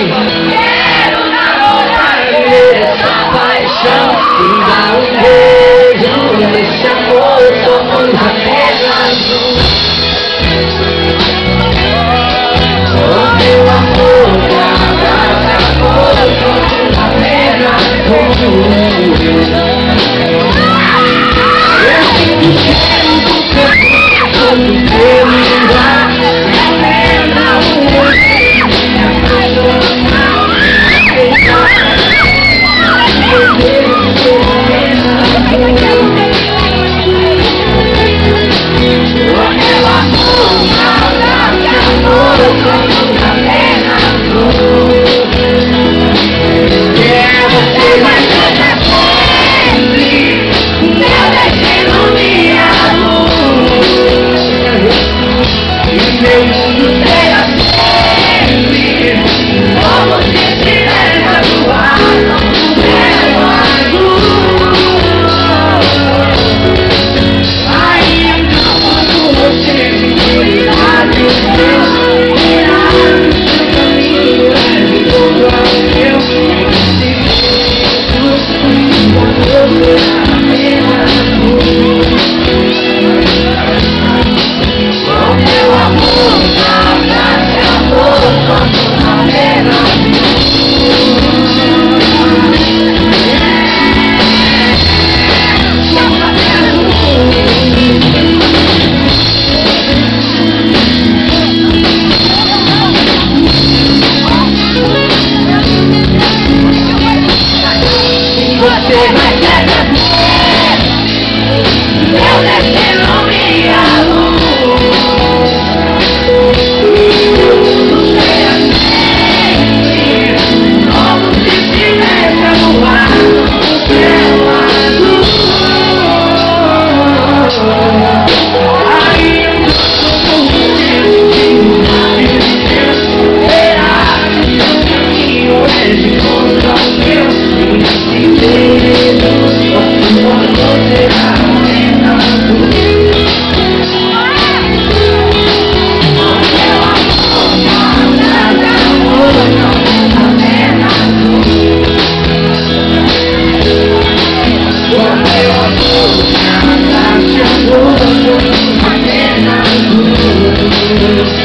嗯。Música Thank you.